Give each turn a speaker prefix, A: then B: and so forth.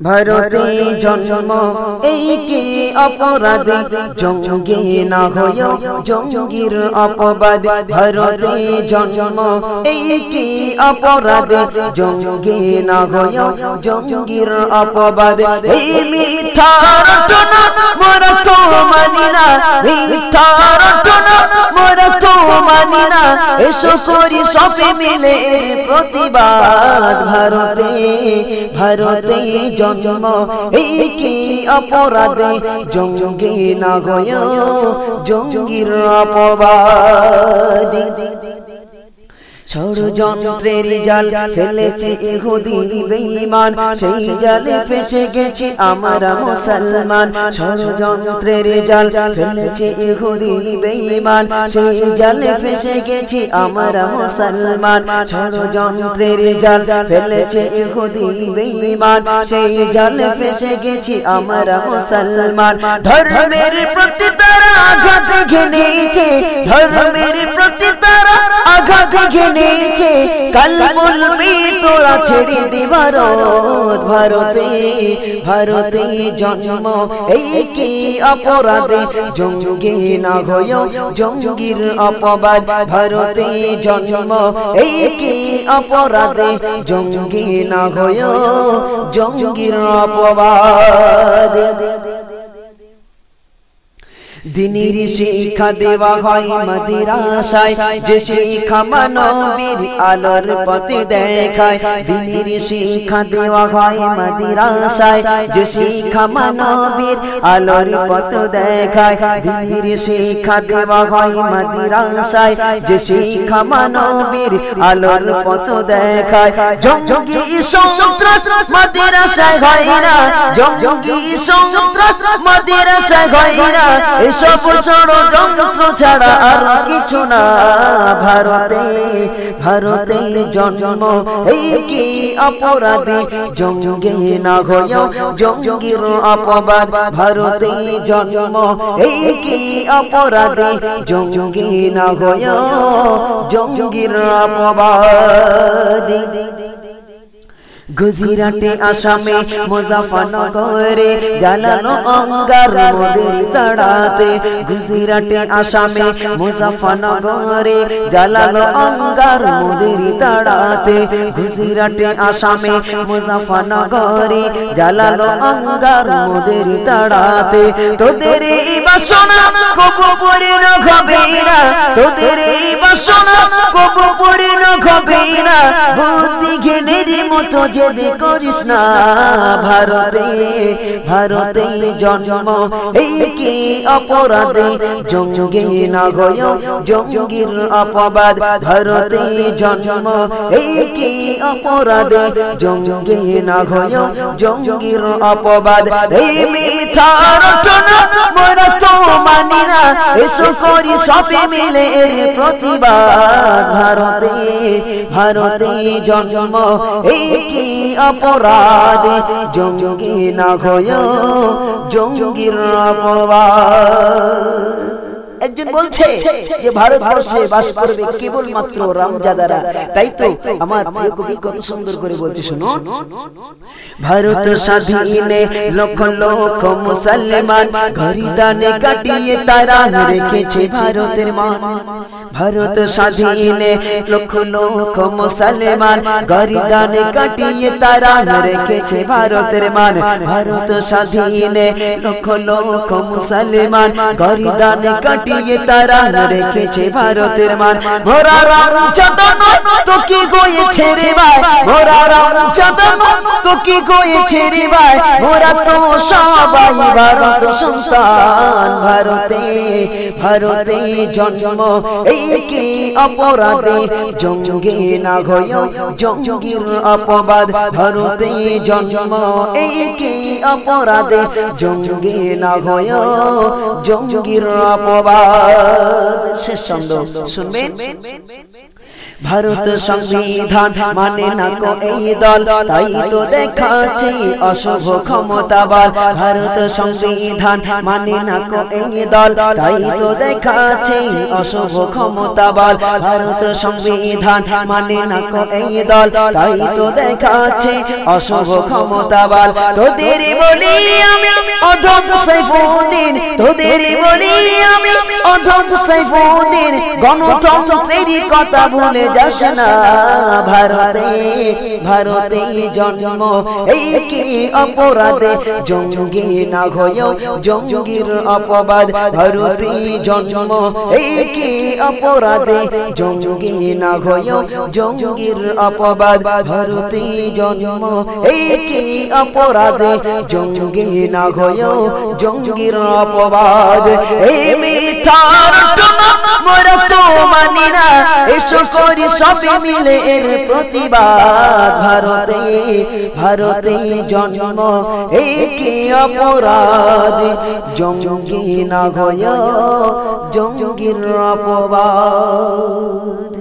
A: ভারতে জন্ম, এই কি অপরাধ? জঙ্গে না হয় জঙ্গির অপবাদ। ভারতে জন্ম, এই কি অপরাধ? জঙ্গে না হয় জঙ্গির অপবাদ। এই মিথ্যা রটনা মোরা তো মানি না মিথ্যা রটনা মানি না এসো করি সবে মিলে প্রতিবাদ ভারতে। ভারতে জন্ম, এই কি অপরাধে? জঙ্গি না গয় জঙ্গির অপবাদী। ষড়যন্ত্রের জাল ফেলেছে ইহুদি বেঈমান সেই জালে ফেসে গেছে আমরা মুসলমান ষড়যন্ত্রের জাল ফেলেছে ইহুদি বেঈমান সেই জালে ফেসে গেছে আমরা মুসলমান ষড়যন্ত্রের জাল ফেলেছে ইহুদি বেঈমান সেই জালে ফেসে গেছে আমরা মুসলমান ধর্মের প্রতি তারা আঘাত ঘেনেছে ধর্মের প্রতি তারা আঘাত ঘেনে নিচে বলবি তোরা ছেড়ে দিবার ভারতে। ভারতে জন্ম, এই কি অপরাধে? জঙ্গে না হয় জঙ্গির অপবাদ। ভারতে জন্ম, এই কি অপরাধে? জঙ্গে না হয় জঙ্গির অপবাদ। দিনের শিক্ষা দেওয়া হয় মদিরাশায় যে শিক্ষা মানবীর আলোর পথে দেখায়। দিনের শিক্ষা দেওয়া হয় মদিরাশায় যে শিক্ষা মানবীর আলোর পথ দেখায়। দিনের শিক্ষা দেওয়া হয় মদিরাশায় যে শিক্ষা মানবীর আলোর পথ দেখায়। জঙ্গি সন্ত্রাস মদিরাশায় হয় না, জঙ্গি সন্ত্রাস মদিরাশায় হয় না। এসব ষড়যন্ত্র ছাড়া আর কিছু না। ভারতে ভারতে জন্ম, এই কি অপরাধী? জঙ্গে না হয় জঙ্গির অপবাদ। ভারতে জন্ম, এই কি অপরাধী? জঙ্গে না হয় জঙ্গির অপবাদ। গুজরাটে আসামে মুজাফরনগরে জ্বালানো অঙ্গার মোদের তাড়াতে গুজরাটে আসামে মুজাফরনগরে জ্বালানো অঙ্গার মোদের তাড়াতে গুজরাটে আসামে মুজাফরনগরে জ্বালানো অঙ্গার মোদের তাড়াতে তোদের এই বাসনা কবু পরিণ হবে না তোদের এই বাসনা কবু পরিণ হবে না বুদ্ধি ঘেনের মতো যদি করিস না, ভারতে ভারতে জন্ম। এই কি অপরাধে? জঙ্গে না গয় জঙ্গির অপবাদ, ভারতে জন্ম। এই কি অপরাধে? জঙ্গে না গয় জঙ্গির অপবাদ। এই মিথ্যা রটনা মোরা তো মানি না। এসো করি সবে মিলে এর প্রতিবাদ। ভারতে ভারতে জন্ম। এই কি অপরাধে জঙ্গি না হয় জঙ্গির অপবাদ। একজন বলছে যে ভারতবর্ষে বাস করবে কেবল মাত্র রামজাদারা। তাই তো আমার প্রিয় কবি কত সুন্দর করে বলছে, শুনো। ভারত স্বাধীনে লক্ষ লক্ষ মুসলমান ঘরিদানে কাটিয়ে তারা রেখেছে ভারতের মান। ভারত স্বাধীনে লক্ষ লক্ষ মুসলমান গরিদানে কাটিয়ে তারা রেখেছে ভারতের মান। ভারত স্বাধীনে লক্ষ লক্ষ মুসলমান গরিদানে কাটিয়ে তারা রেখেছে ভারতের মান। মোরা রাম চতন তো কি গয়েছে রে ভাই? মোরা রাম চতন তো কি গয়েছে রে ভাই? মোরা তো সবাই ভারত সন্তান, ভারতে ভারতে জন্ম। এই অপরাধে জঙ্গে না হয় জঙ্গির অপবাদ ভারতে জন্ম? এই অপরাধে জঙ্গে না হয় জঙ্গির অপবাদ? শেষ ছন্দ, শুনবেন? ভারত সংবিধান মানে না কো এই দল? তাই তো দেখাচ্ছে অশুভ ক্ষমতা বল ভারত সংবিধান মানে না কো এই দল। তাই তো দেখাচ্ছে অশুভ ক্ষমতা বল ভারত সংবিধান মানে না কো এই দল। তাই তো দেখাচ্ছে অশুভ ক্ষমতা বল তোদের বলি অধক সাইফুদ্দিন, তোদের বলি আমি অধক সাইফুদ্দিন গণতন্ত্রের কথা ভুলে যাস না। ভারতে ভারতে জন্ম, এই কি অপরাধে? জঙ্গি না হয়েও জঙ্গির অপবাদ, ভারতে জন্ম, এই কি অপরাধে? জঙ্গি না হয়েও জঙ্গির অপবাদ, ভারতে জন্ম, এই কি অপরাধে? জঙ্গি না হয়েও জঙ্গির অপবাদ। এই মিথ্যার মোরা তো মানি না। এসো করি সবে মিলে এর প্রতিবাদ। ভারতে ভারতে জন্ম, এই কি অপরাধ? জঙ্গি না জঙ্গির অপবাদ।